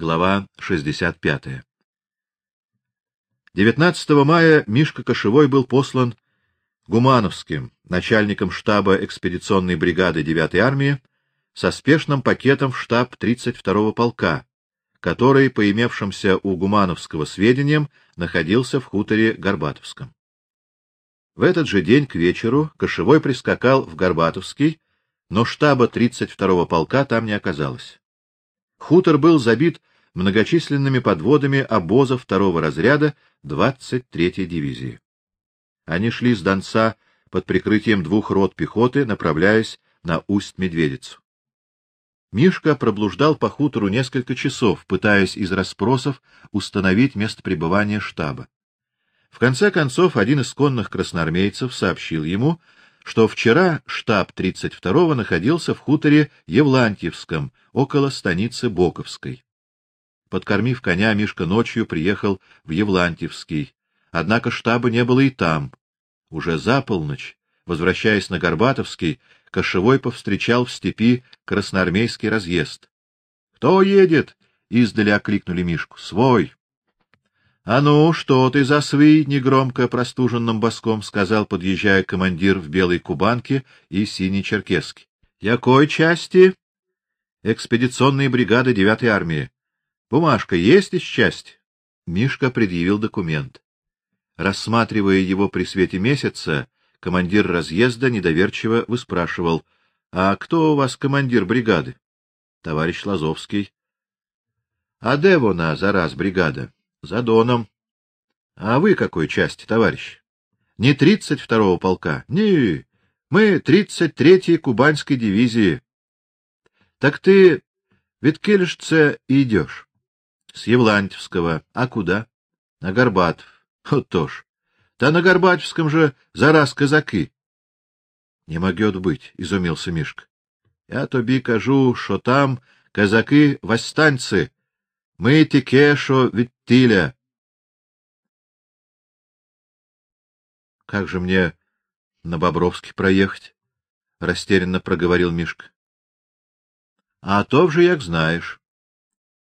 Глава 65. 19 мая Мишка Кошевой был послан Гумановским, начальником штаба экспедиционной бригады 9-й армии, со спешным пакетом в штаб 32-го полка, который, по имевшимся у Гумановского сведениям, находился в хуторе Горбатовском. В этот же день к вечеру Кошевой прискакал в Горбатовский, но штаба 32-го полка там не оказалось. Хутор был забит многочисленными подводами обозов второго разряда 23-й дивизии. Они шли с Донца под прикрытием двух рот пехоты, направляясь на Усть-Медведицу. Мишка проблуждал по хутору несколько часов, пытаясь из расспросов установить место пребывания штаба. В конце концов, один из конных красноармейцев сообщил ему, что вчера штаб 32-го находился в хуторе Евлантьевском, около станицы Боковской. Подкормив коня, Мишка ночью приехал в Евлантьевский. Однако штаба не было и там. Уже за полночь, возвращаясь на Горбатовский, Кошевой повстречал в степи красноармейский разъезд. Кто едет? издали окликнули Мишку. Свой. А ну, что ты за свый? негромко простуженным баском сказал, подъезжая командир в белой кубанке и синей черкеске. Якой части? Экспедиционной бригады 9-й армии. Бумажка есть из части? Мишка предъявил документ. Рассматривая его при свете месяца, командир разъезда недоверчиво выспрашивал: "А кто у вас командир бригады?" "Товарищ Лазовский". "А где вона зараз бригада?" "За Доном". "А вы какой части, товарищ?" "Не тридцать второго полка. Не, мы тридцать третьей кубанской дивизии". "Так ты Виткельшце идешь?» С Евлантьевского. А куда? На Горбатов. Вот тоже. Та на Горбатевском же зараз казаки. Не могет быть, изумился Мишка. Я тобі кажу, що там казаки восстаньцы. Мы тільки що від тиля. Как же мне на Бобровский проехать? растерянно проговорил Мишка. А то же, як знаешь.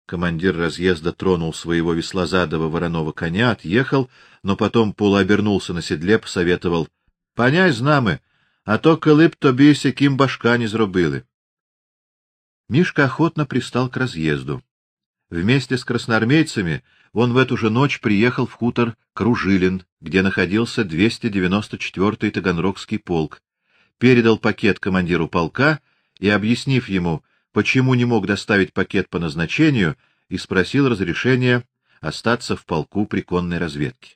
Командир разъезда тронул своего веслозадого вороного коня, отъехал, но потом полуобернулся на седле, посоветовал: "Поняй знамы, а то коли б тобі сяким башка не зробили". Мишка охотно пристал к разъезду. Вместе с красноармейцами он в эту же ночь приехал в хутор Кружилин, где находился 294-й Таганрогский полк, передал пакет командиру полка и, объяснив ему, почему не мог доставить пакет по назначению, и спросил разрешения остаться в полку при конной разведке.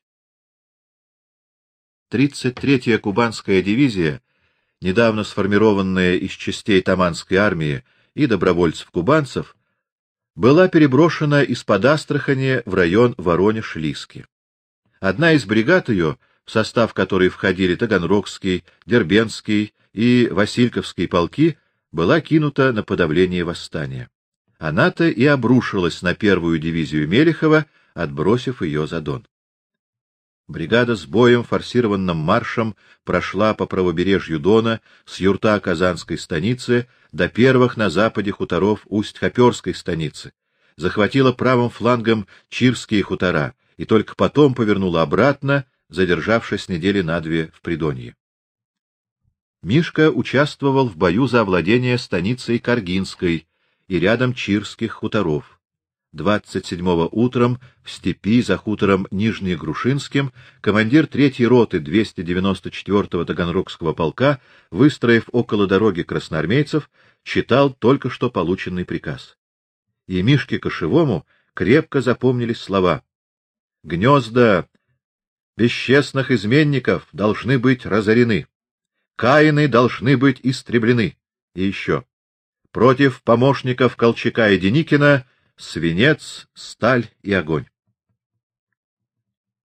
33-я кубанская дивизия, недавно сформированная из частей Таманской армии и добровольцев-кубанцев, была переброшена из-под Астрахани в район Воронеж-Лиски. Одна из бригад ее, в состав которой входили Таганрогский, Дербенский и Васильковский полки, была кинута на подавление восстания. Она-то и обрушилась на первую дивизию Мелехова, отбросив ее за Дон. Бригада с боем форсированным маршем прошла по правобережью Дона с юрта Казанской станицы до первых на западе хуторов Усть-Хоперской станицы, захватила правым флангом Чирские хутора и только потом повернула обратно, задержавшись недели на две в Придонье. Мишка участвовал в бою за овладение станицей Каргинской и рядом Чирских хуторов. 27-го утром в степи за хутором Нижнегрушинским командир 3-й роты 294-го Таганрогского полка, выстроив около дороги красноармейцев, читал только что полученный приказ. И Мишке Кошевому крепко запомнились слова: "Гнезда бесчестных изменников должны быть разорены". Каины должны быть истреблены. И еще. Против помощников Колчака и Деникина свинец, сталь и огонь.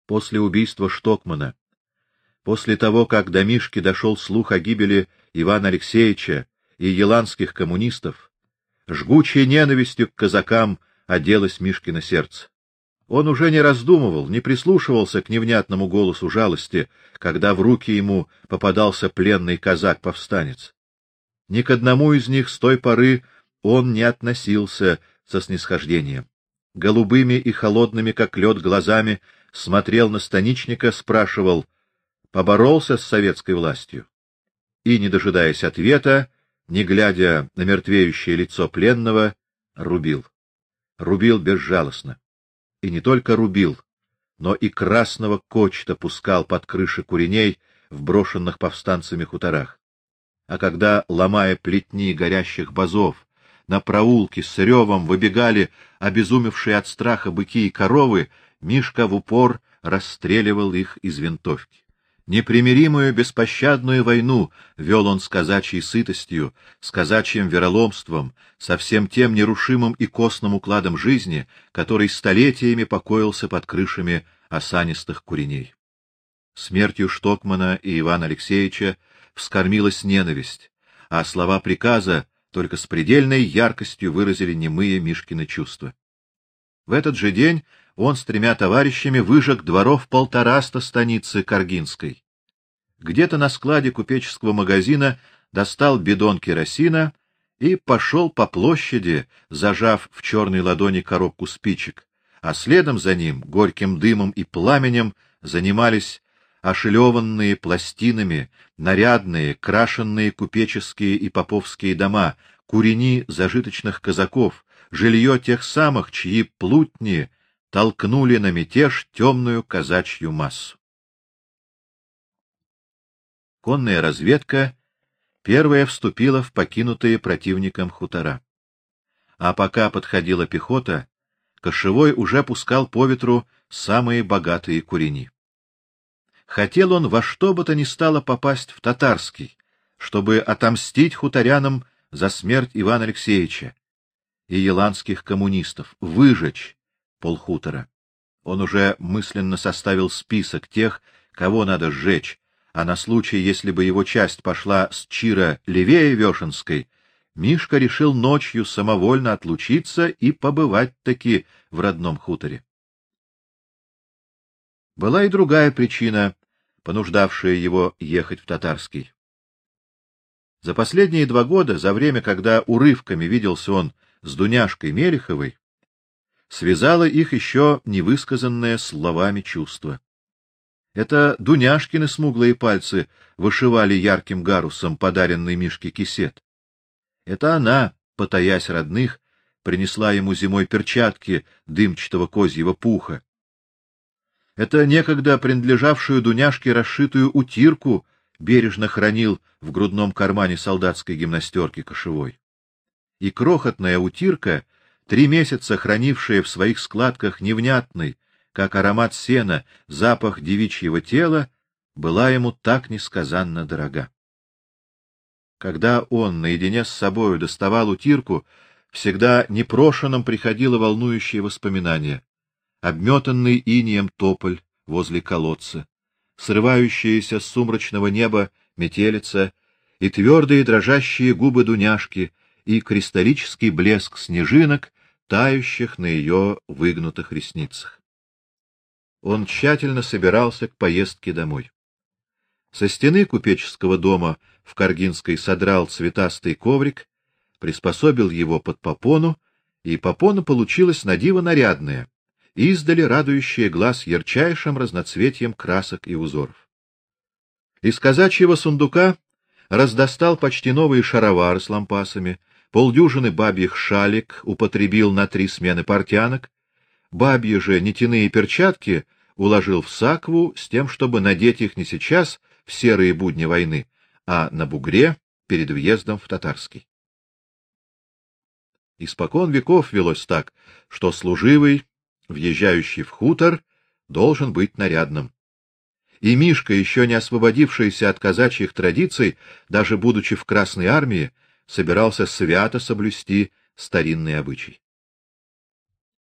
После убийства Штокмана, после того, как до Мишки дошел слух о гибели Ивана Алексеевича и еланских коммунистов, жгучей ненавистью к казакам оделось Мишкино сердце. Он уже не раздумывал, не прислушивался к невнятному голосу жалости, когда в руки ему попадался пленный казак-повстанец. Ни к одному из них с той поры он не относился со снисхождением. голубыми и холодными, как лед, глазами смотрел на станичника, спрашивал, поборолся с советской властью? И, не дожидаясь ответа, не глядя на мертвеющее лицо пленного, рубил. Рубил безжалостно. И не только рубил, но и красного кочта пускал под крыши куреней в брошенных повстанцами хуторах. А когда, ломая плетни горящих базов, на проулки с ревом выбегали обезумевшие от страха быки и коровы, Мишка в упор расстреливал их из винтовки. Непримиримую беспощадную войну вел он с казачьей сытостью, с казачьим вероломством, со всем тем нерушимым и костным укладом жизни, который столетиями покоился под крышами осанистых куреней. Смертью Штокмана и Ивана Алексеевича вскормилась ненависть, а слова приказа только с предельной яркостью выразили немые Мишкины чувства. В этот же день он с тремя товарищами выжег дворов полтораста станицы Каргинской. Где-то на складе купеческого магазина достал бидон керосина и пошел по площади, зажав в черной ладони коробку спичек, а следом за ним горьким дымом и пламенем занимались ошелеванные пластинами, нарядные, крашенные купеческие и поповские дома, курени зажиточных казаков, жилье тех самых, чьи плутни толкнули на мятеж темную казачью массу. Конная разведка первая вступила в покинутые противником хутора. А пока подходила пехота, Кошевой уже пускал по ветру самые богатые курени. Хотел он во что бы то ни стало попасть в Татарский, чтобы отомстить хуторянам за смерть Ивана Алексеевича и еланских коммунистов, выжечь полхутора. Он уже мысленно составил список тех, кого надо сжечь, а на случай, если бы его часть пошла с Чира левее Вешенской, Мишка решил ночью самовольно отлучиться и побывать таки в родном хуторе. Была и другая причина, понуждавшая его ехать в Татарский. За последние два года, за время, когда урывками виделся он с Дуняшкой Мелеховой, связало их еще невысказанное словами чувство. Это Дуняшкины смуглые пальцы вышивали ярким гарусом подаренный Мишке кисет. Это она, потаясь родных, принесла ему зимой перчатки дымчатого козьего пуха. Это некогда принадлежавшую Дуняшке расшитую утирку бережно хранил в грудном кармане солдатской гимнастерки кошевой. И крохотная утирка, три месяца хранившая в своих складках невнятный, как аромат сена, запах девичьего тела, была ему так несказанно дорога. Когда он наедине с собою доставал утирку, всегда непрошенным приходило волнующее воспоминание обметанный инеем тополь возле колодца, срывающаяся с сумрачного неба метелица и твердые дрожащие губы Дуняшки и кристаллический блеск снежинок, тающих на ее выгнутых ресницах. Он тщательно собирался к поездке домой. Со стены купеческого дома в Каргинской содрал цветастый коврик, приспособил его под попону, и попона получилась на диво нарядная, издали радующая глаз ярчайшим разноцветием красок и узоров. Из казачьего сундука раздостал почти новые шаровары с лампасами, полдюжины бабьих шалик употребил на три смены портянок, бабьи же нитяные перчатки уложил в сакву с тем, чтобы надеть их не сейчас в серые будни войны, а на бугре перед въездом в Татарский. Испокон веков велось так, что служивый въезжающий в хутор, должен быть нарядным. И Мишка, еще не освободившийся от казачьих традиций, даже будучи в Красной армии, собирался свято соблюсти старинный обычай.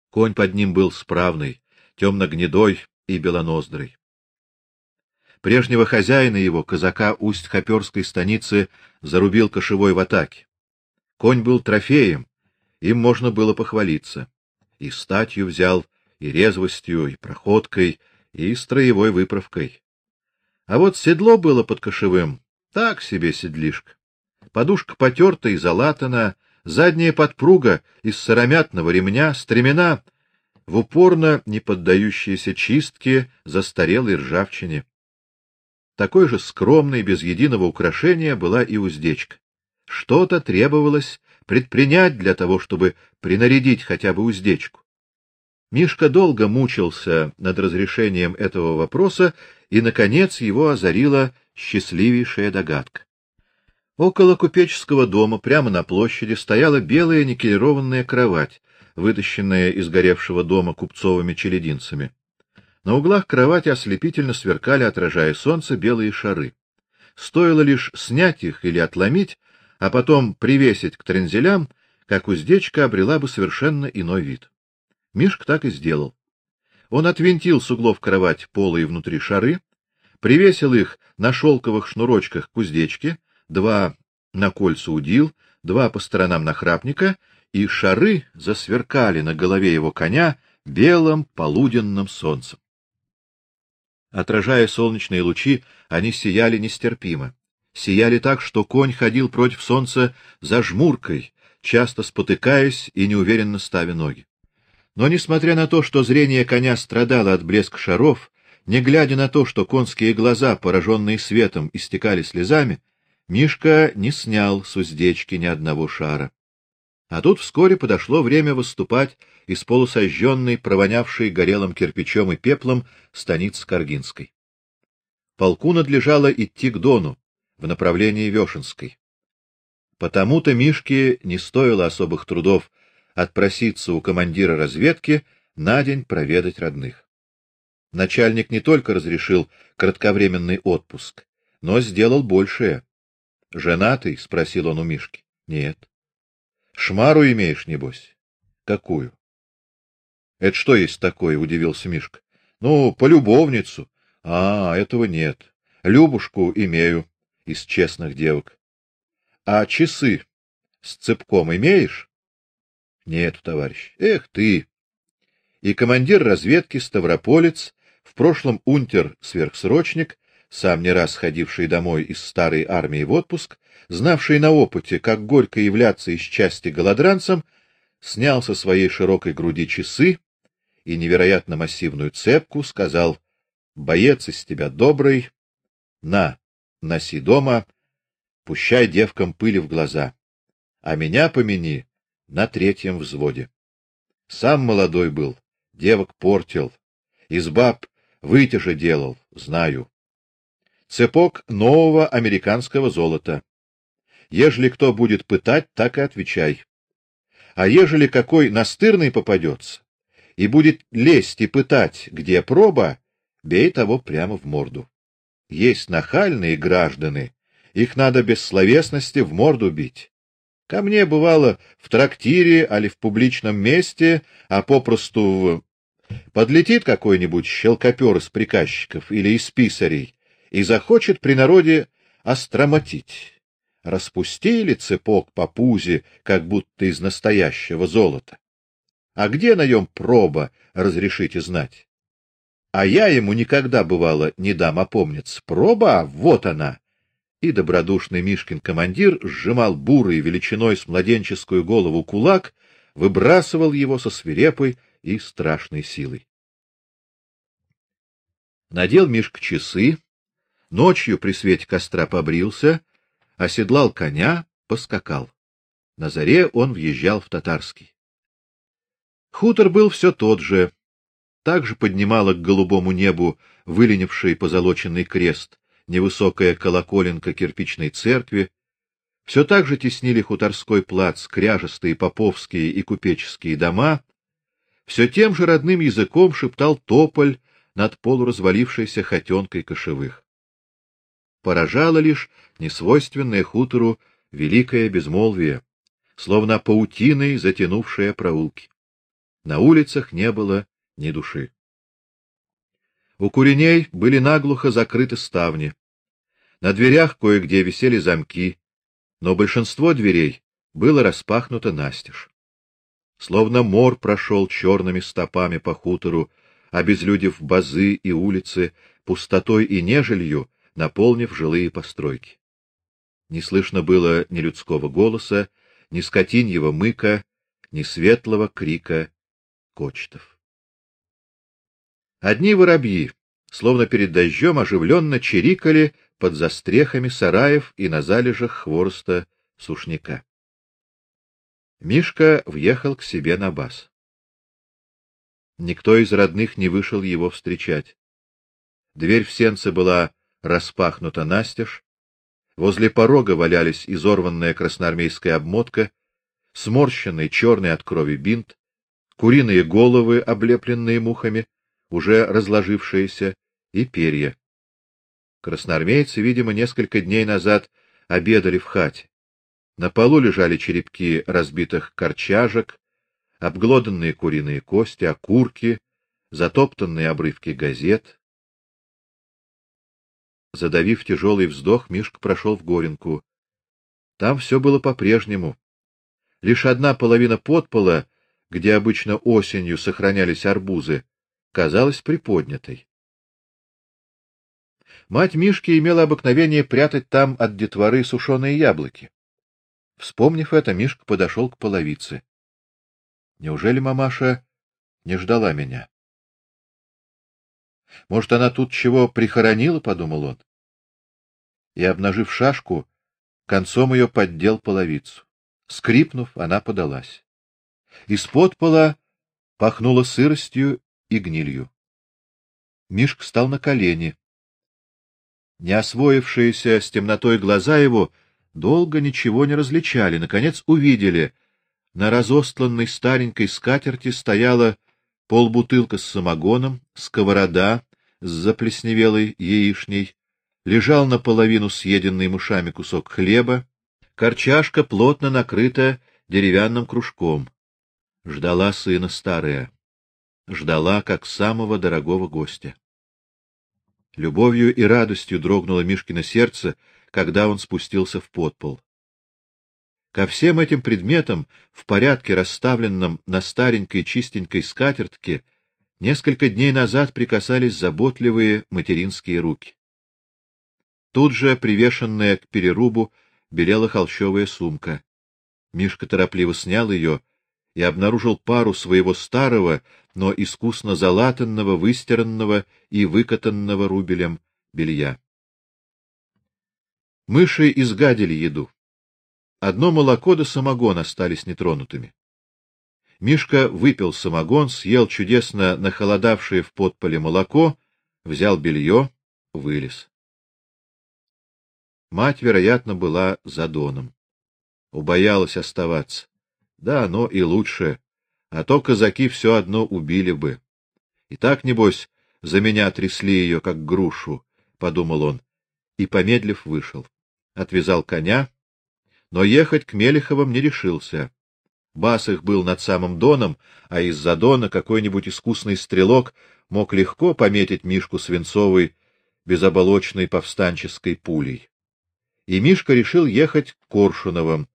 Конь под ним был справный, темно-гнедой и белоноздрый. Прежнего хозяина его, казака Усть-Хоперской станицы, зарубил кошевой в атаке. Конь был трофеем, им можно было похвалиться и статью взял, и резвостью, и проходкой, и строевой выправкой. А вот седло было под кошевым, так себе седлишка. Подушка потерта и залатана, задняя подпруга из сыромятного ремня, стремена в упорно не поддающейся чистке застарелой ржавчине. Такой же скромной, без единого украшения была и уздечка. Что-то требовалось предпринять для того, чтобы принарядить хотя бы уздечку. Мишка долго мучился над разрешением этого вопроса, и наконец его озарила счастливейшая догадка. Около купеческого дома, прямо на площади, стояла белая никелированная кровать, вытащенная из горевшего дома купцовыми челединцами. На углах кровати ослепительно сверкали, отражая солнце, белые шары. Стоило лишь снять их или отломить, а потом привесить к трензелям, как уздечка обрела бы совершенно иной вид. Мишка так и сделал. Он отвинтил с углов кровать полые внутри шары, привесил их на шелковых шнурочках к уздечке, два на кольца удил, два по сторонам нахрапника, и шары засверкали на голове его коня белым полуденным солнцем. Отражая солнечные лучи, они сияли нестерпимо. Сияли так, что конь ходил против солнца за жмуркой, часто спотыкаясь и неуверенно ставя ноги. Но несмотря на то, что зрение коня страдало от блеска шаров, не глядя на то, что конские глаза, пораженные светом, истекали слезами, Мишка не снял с уздечки ни одного шара. А тут вскоре подошло время выступать из полусожженной, провонявшей горелым кирпичом и пеплом станицы Каргинской. Полку надлежало идти к Дону в направлении Вешенской. Потому-то Мишке не стоило особых трудов отпроситься у командира разведки на день проведать родных. Начальник не только разрешил кратковременный отпуск, но сделал большее. Женатый, спросил он у Мишки. Нет. Шмару имеешь небось? Какую? Это что есть такое, удивился Мишка. Ну, полюбовницу. А, этого нет. Любушку имею из честных девок. А часы с цепком имеешь? Нет, товарищ. Эх ты. И командир разведки Ставрополец, в прошлом унтер-сверхсрочник, сам не раз ходивший домой из старой армии в отпуск, знавший на опыте, как горько являться из части голодранцам, снял со своей широкой груди часы и невероятно массивную цепку, сказал: "Боец из тебя добрый, на, носи дома, пущай девкам пыли в глаза, а меня помяни на третьем взводе. Сам молодой был, девок портил, из баб вытяжи делал, знаю. Цепок нового американского золота. Ежели кто будет пытать, так и отвечай. А ежели какой настырный попадется и будет лезть и пытать, где проба, бей того прямо в морду. Есть нахальные граждане, их надо без словесности в морду бить. Ко мне бывало в трактире али в публичном месте, а попросту подлетит какой-нибудь щелкопер из приказчиков или из писарей и захочет при народе остромотить. Распустили цепок по пузе, как будто из настоящего золота. А где на нем проба, разрешите знать? А я ему никогда бывало не дам опомниться. Проба, вот она и добродушный Мишкин командир сжимал бурый величиной с младенческую голову кулак, выбрасывал его со свирепой и страшной силой. Надел Мишка часы, ночью при свете костра побрился, оседлал коня, поскакал. На заре он въезжал в Татарский. Хутор был все тот же, также поднимало к голубому небу выленивший позолоченный крест, невысокая колоколенка кирпичной церкви, все так же теснили хуторской плац кряжестые поповские и купеческие дома, все тем же родным языком шептал тополь над полуразвалившейся хотенкой кошевых. Поражало лишь несвойственное хутору великое безмолвие, словно паутиной затянувшее проулки. На улицах не было ни души. У куреней были наглухо закрыты ставни. На дверях кое-где висели замки, но большинство дверей было распахнуто настежь. Словно мор прошел черными стопами по хутору, обезлюдив базы и улицы, пустотой и нежелью, наполнив жилые постройки. Не слышно было ни людского голоса, ни скотиньего мыка, ни светлого крика кочетов. Одни воробьи, словно перед дождем, оживленно чирикали под застрехами сараев и на залежах хвороста сушняка. Мишка въехал к себе на бас. Никто из родных не вышел его встречать. Дверь в сенце была распахнута настежь, возле порога валялись изорванная красноармейская обмотка, сморщенный черный от крови бинт, куриные головы, облепленные мухами, уже разложившиеся, и перья. Красноармейцы, видимо, несколько дней назад обедали в хате. На полу лежали черепки разбитых корчажек, обглоданные куриные кости, окурки, затоптанные обрывки газет. Задавив тяжелый вздох, Мишка прошел в горенку. Там все было по-прежнему. Лишь одна половина подпола, где обычно осенью сохранялись арбузы, казалась приподнятой. Мать Мишки имела обыкновение прятать там от детворы сушеные яблоки. Вспомнив это, Мишка подошел к половице. Неужели мамаша не ждала меня? Может, она тут чего прихоронила, подумал он. И обнажив шашку, концом ее поддел половицу. Скрипнув, она подалась. Из-под пола пахнуло сыростью и гнилью. Мишка стал на колени. Не освоившиеся с темнотой глаза его долго ничего не различали, наконец увидели. На разостланной старенькой скатерти стояла полбутылка с самогоном, сковорода с заплесневелой яичней, лежал наполовину съеденный мышами кусок хлеба, корчашка плотно накрыта деревянным кружком. Ждала сына старая, ждала как самого дорогого гостя. Любовью и радостью дрогнуло Мишкино сердце, когда он спустился в подпол. Ко всем этим предметам, в порядке расставленном на старенькой чистенькой скатертке, несколько дней назад прикасались заботливые материнские руки. Тут же, привешенная к перерубу, белела холщовая сумка. Мишка торопливо снял ее и обнаружил пару своего старого, но искусно залатанного, выстиранного и выкатанного рубелем белья. Мыши изгадили еду. Одно молоко да самогон остались нетронутыми. Мишка выпил самогон, съел чудесно нахолодавшее в подполе молоко, взял белье, вылез. Мать, вероятно, была за доном. Убоялась оставаться. Да, но и лучше, а то казаки все одно убили бы. И так небось за меня трясли ее как грушу, подумал он, и помедлив вышел. Отвязал коня, но ехать к Мелеховым не решился. Бас их был над самым доном, а из-за дона какой-нибудь искусный стрелок мог легко пометить Мишку свинцовой безоболочной повстанческой пулей. И Мишка решил ехать к Коршуновым,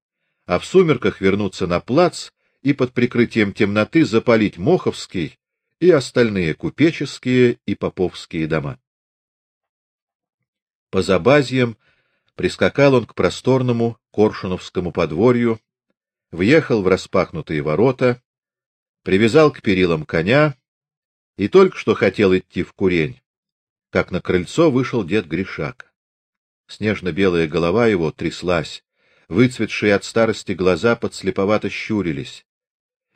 а в сумерках вернуться на плац и под прикрытием темноты запалить Моховский и остальные купеческие и поповские дома. По забазьям прискакал он к просторному Коршуновскому подворью, въехал в распахнутые ворота, привязал к перилам коня и только что хотел идти в курень, как на крыльцо вышел дед Гришак. Снежно-белая голова его тряслась, выцветшие от старости глаза подслеповато щурились.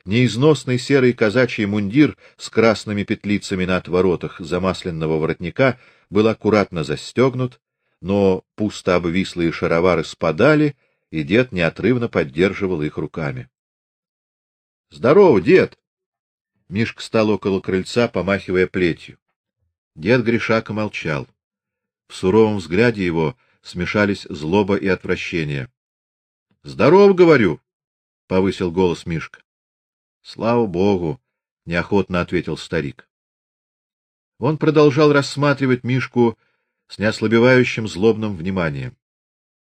Неизносный серый казачий мундир с красными петлицами на отворотах замасленного воротника был аккуратно застегнут, но пусто обвислые шаровары спадали, и дед неотрывно поддерживал их руками. Здорово, дед. Мишка стал около крыльца, помахивая плетью. Дед Гришака молчал. В суровом взгляде его смешались злоба и отвращение. Здоров, говорю, повысил голос Мишка. Слава богу, неохотно ответил старик. Он продолжал рассматривать Мишку с неослабевающим злобным вниманием.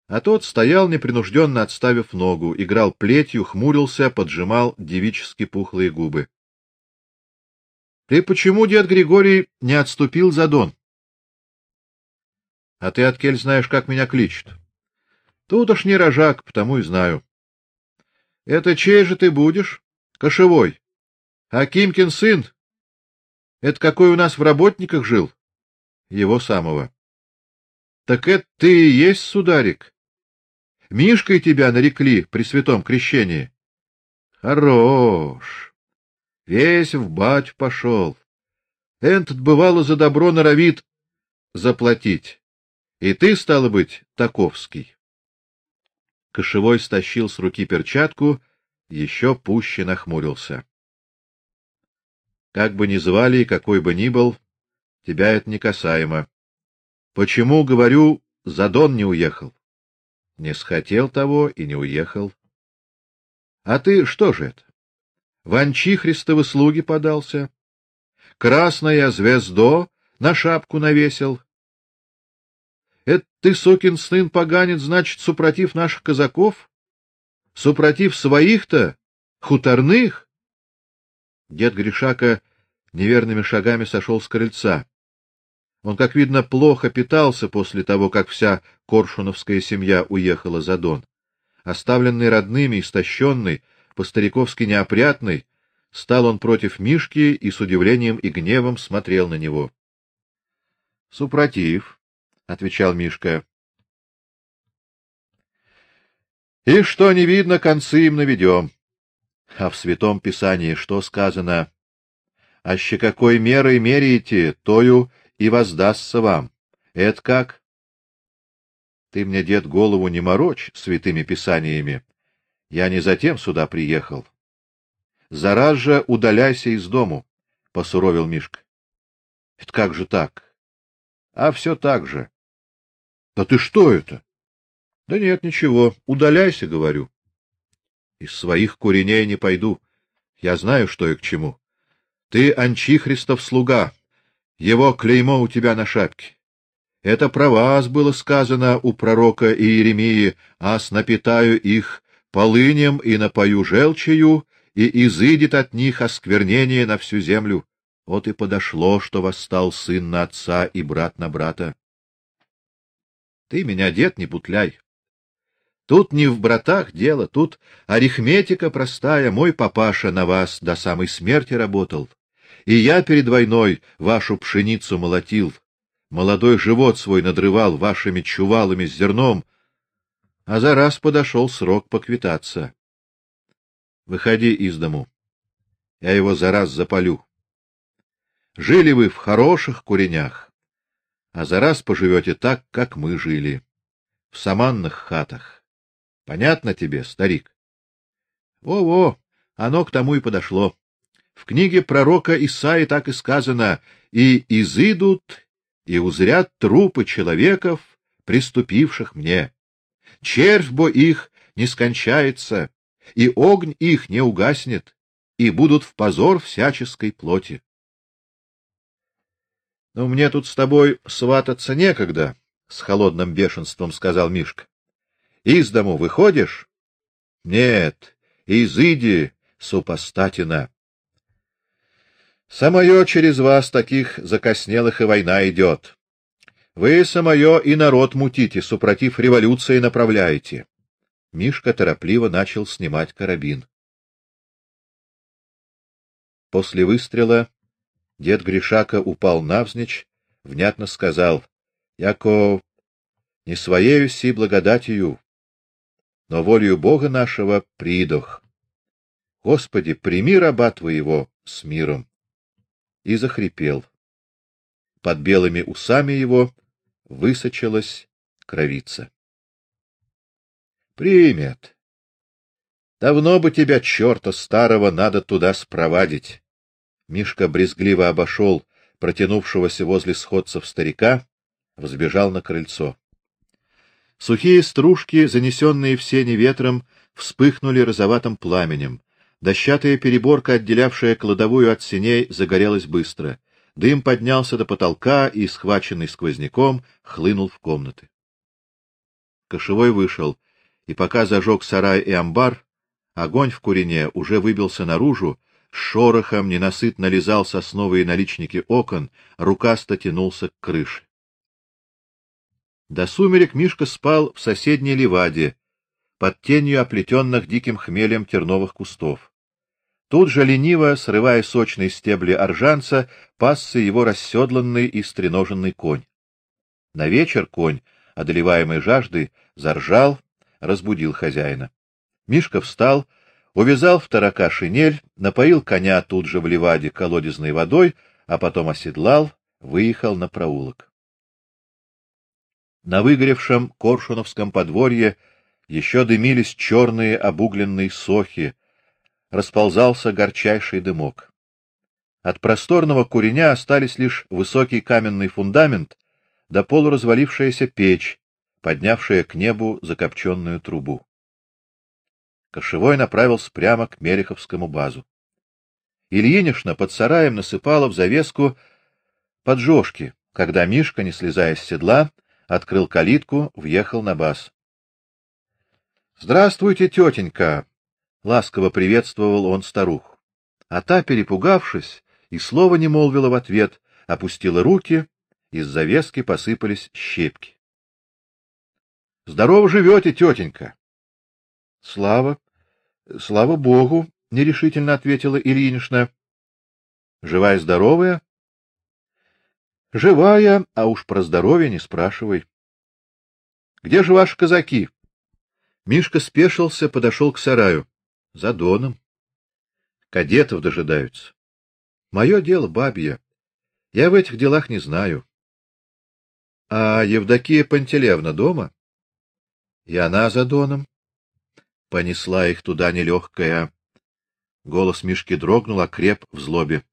А тот стоял непринужденно отставив ногу, играл плетью, хмурился, поджимал девически пухлые губы. Ты почему, дед Григорий, не отступил за Дон? А ты откель знаешь, как меня кличут? Тут уж не рожак, потому и знаю. Это чей же ты будешь? Кошевой. Акимкин сын. Это какой у нас в работниках жил? Его самого. Так это ты и есть, сударик. Мишкой тебя нарекли при святом крещении. Хорош. Весь в бать пошел. Этот бывало за добро норовит заплатить. И ты стало быть таковский. Кошевой стащил с руки перчатку, еще пуще нахмурился. Как бы ни звали и какой бы ни был, тебя это не касаемо. Почему, говорю, Задон не уехал? Не схотел того и не уехал. А ты что же это? В Анчихристовы слуги подался, красное звездо на шапку навесил. Это ты, сокин сын поганец, значит, супротив наших казаков? Супротив своих-то, хуторных? Дед Гришака неверными шагами сошел с крыльца. Он, как видно, плохо питался после того, как вся коршуновская семья уехала за Дон. Оставленный родными, истощенный, по-стариковски неопрятный, стал он против Мишки и с удивлением и гневом смотрел на него. — Супротив, — отвечал Мишка. — И что не видно, концы им наведем. А в Святом Писании что сказано? — Аще какой мерой меряете, тою и воздастся вам. Это как? Ты мне, дед, голову не морочь святыми писаниями. Я не затем сюда приехал. Зараз же удаляйся из дому, посуровил Мишка. Это как же так? А все так же. Да ты что это? Да нет, ничего, удаляйся, говорю. Из своих куреней не пойду. Я знаю, что и к чему. Ты анчихристов слуга, его клеймо у тебя на шапке. Это про вас было сказано у пророка Иеремии, ас напитаю их полынем и напою желчью, и изыдет от них осквернение на всю землю. Вот и подошло, что восстал сын на отца и брат на брата. Ты меня, дед, не путляй. Тут не в братах дело, тут арифметика простая. Мой папаша на вас до самой смерти работал. И я перед войной вашу пшеницу молотил, молодой живот свой надрывал вашими чувалами с зерном, а за раз подошел срок поквитаться. Выходи из дому. Я его за раз запалю. Жили вы в хороших куренях, а за раз поживете так, как мы жили, в саманных хатах. Понятно тебе, старик? Во-во, оно к тому и подошло. В книге пророка Исаии так и сказано: "И изыдут и узрят трупы человеков, приступивших мне. Червь бо их не скончается, и огонь их не угаснет, и будут в позор всяческой плоти". Но мне тут с тобой свататься некогда, с холодным бешенством сказал Мишка. Из дому выходишь? Нет, изыди, супостатина. Самое через вас таких закоснелых и война идет. Вы самое и народ мутите, супротив революции направляете. Мишка торопливо начал снимать карабин. После выстрела дед Гришака упал навзничь, внятно сказал: "Яко не своею си благодатью, но волею Бога нашего придох. Господи, прими раба твоего с миром" и захрипел. Под белыми усами его высочилась кровица. Примет. Давно бы тебя чёрта старого надо туда спровадить. Мишка брезгливо обошел протянувшегося возле сходцев старика, взбежал на крыльцо. Сухие стружки, занесенные в сени ветром, вспыхнули розоватым пламенем. Дощатая переборка, отделявшая кладовую от сеней, загорелась быстро. Дым поднялся до потолка и, схваченный сквозняком, хлынул в комнаты. Кошевой вышел, и пока зажег сарай и амбар, огонь в курине уже выбился наружу, шорохом ненасытно лизал сосновые наличники окон, рукасто тянулся к крыше. До сумерек Мишка спал в соседней ливаде, под тенью оплетенных диким хмелем терновых кустов. Тут же лениво, срывая сочные стебли оржанца, пасся его расседланный и стреноженный конь. На вечер конь, одолеваемый жаждой, заржал, разбудил хозяина. Мишка встал, увязал в тарака шинель, напоил коня тут же в ливаде колодезной водой, а потом оседлал, выехал на проулок. На выгоревшем Коршуновском подворье еще дымились черные обугленные сохи, расползался горчайший дымок. От просторного куреня остались лишь высокий каменный фундамент да полуразвалившаяся печь, поднявшая к небу закопченную трубу. Кошевой направился прямо к Мереховскому базу. Ильинишна под сараем насыпала в завеску поджожки, когда Мишка, не слезая с седла, открыл калитку, въехал на баз. Здравствуйте, тетенька, ласково приветствовал он старуху. А та, перепугавшись, и слова не молвила в ответ, опустила руки, из завески посыпались щепки. Здорово живете, тетенька. Слава, слава богу, нерешительно ответила Ильинична. Живая здоровая? Живая, а уж про здоровье не спрашивай. Где же ваши казаки? Мишка спешился, подошел к сараю. За доном. Кадетов дожидаются. Мое дело бабье. Я в этих делах не знаю. А Евдокия Пантелеевна дома? И она за доном. Понесла их туда нелегкая. Голос Мишки дрогнул, окреп в злобе.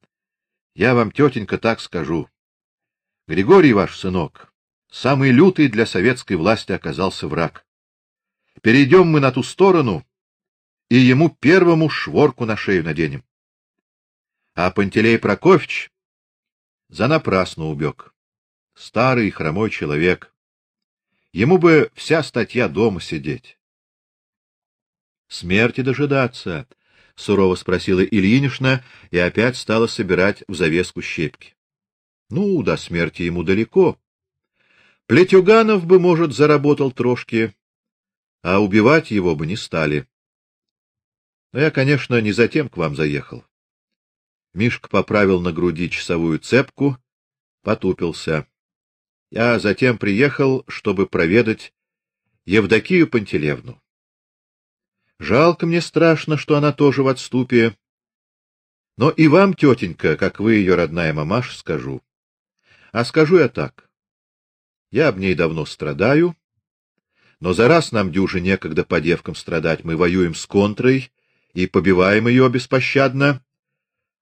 Я вам, тетенька, так скажу. Григорий ваш сынок, самый лютый для советской власти оказался враг. Перейдем мы на ту сторону, и ему первому шворку на шею наденем. А Пантелей Прокофьевич за напрасно убег. Старый хромой человек. Ему бы вся статья дома сидеть. Смерти дожидаться, сурово спросила Ильинишна и опять стала собирать в завеску щепки. Ну, до смерти ему далеко. Плетюганов бы, может, заработал трошки, а убивать его бы не стали. Но я, конечно, не затем к вам заехал. Мишка поправил на груди часовую цепку, потупился. Я затем приехал, чтобы проведать Евдокию Пантелевну. Жалко мне страшно, что она тоже в отступе. Но и вам, тетенька, как вы ее родная мамаша, скажу. А скажу я так: я об ней давно страдаю, но за раз нам дюже некогда по девкам страдать, мы воюем с контрой и побиваем ее беспощадно.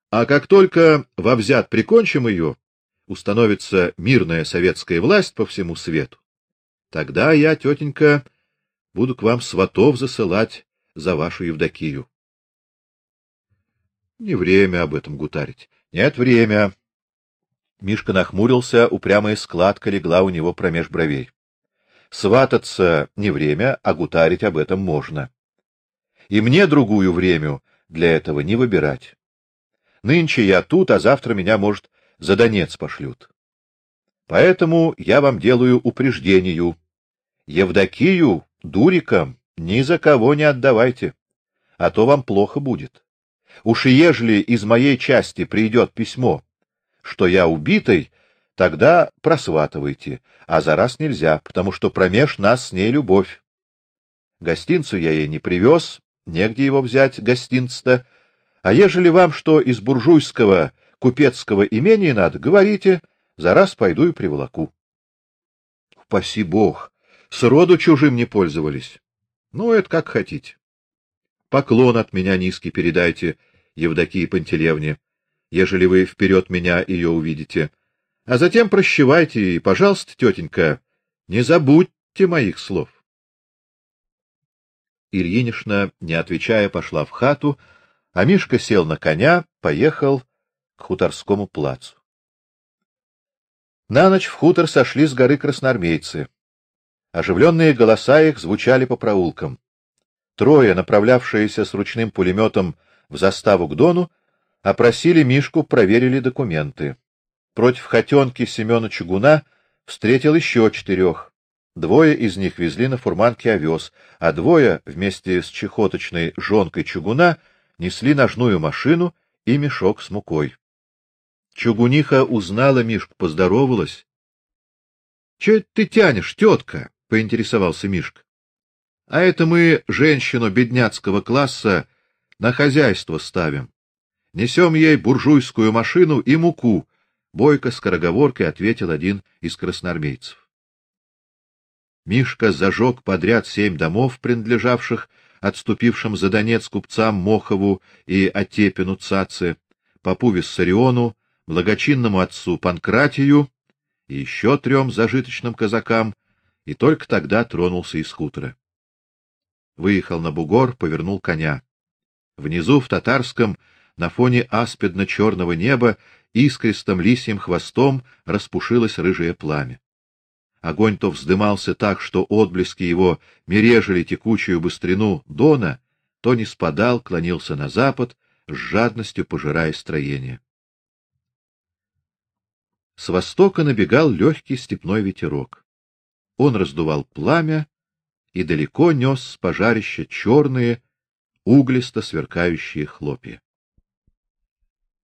А как только во взят прикончим ее, установится мирная советская власть по всему свету, тогда я, тетенька, буду к вам сватов засылать за вашу Евдокию. Не время об этом гутарить. Нет время. Мишка нахмурился, упрямая складка легла у него промеж бровей. Свататься не время, а гутарить об этом можно. И мне другую время для этого не выбирать. Нынче я тут, а завтра меня, может, за Донец пошлют. Поэтому я вам делаю упреждению. Евдокию дурикам ни за кого не отдавайте, а то вам плохо будет. Уж ежели из моей части придет письмо, что я убитый, тогда просватывайте, а за раз нельзя, потому что промеж нас с ней любовь. Гостинцу я ей не привез, негде его взять, гостинца-то. А ежели вам что из буржуйского купецкого имения надо, говорите, за раз пойду и приволоку. Спаси Бог, с роду чужим не пользовались. Ну, это как хотите. Поклон от меня низкий передайте Евдокии Пантелеевне, ежели вы вперед меня ее увидите. А затем прощевайте и, пожалуйста, тетенька, не забудьте моих слов. Ильинишна, не отвечая, пошла в хату, а Мишка сел на коня, поехал к хуторскому плацу. На ночь в хутор сошли с горы красноармейцы. Оживленные голоса их звучали по проулкам. Трое, направлявшиеся с ручным пулеметом в заставу к Дону, опросили Мишку, проверили документы. Против хотенки Семена Чугуна встретил еще четырех. Двое из них везли на фурманке овес, а двое вместе с чехоточной жонкой Чугуна несли ножную машину и мешок с мукой. Чугуниха узнала Мишку, поздоровалась. — Че ты тянешь, тетка? — поинтересовался Мишка. — А это мы женщину бедняцкого класса на хозяйство ставим. Несем ей буржуйскую машину и муку, — бойко скороговоркой ответил один из красноармейцев. Мишка зажег подряд семь домов, принадлежавших отступившим за Донец купцам Мохову и Отепину Цаце, попу Виссариону, благочинному отцу Панкратию и еще трем зажиточным казакам, и только тогда тронулся из хутора. Выехал на бугор, повернул коня. Внизу в татарском, на фоне аспидно-черного неба, искристым лисьим хвостом распушилось рыжее пламя. Огонь то вздымался так, что отблески его мережили текучую быстрину Дона, то не спадал, клонился на запад, с жадностью пожирая строение. С востока набегал легкий степной ветерок. Он раздувал пламя и далеко нес с пожарища черные, углисто сверкающие хлопья.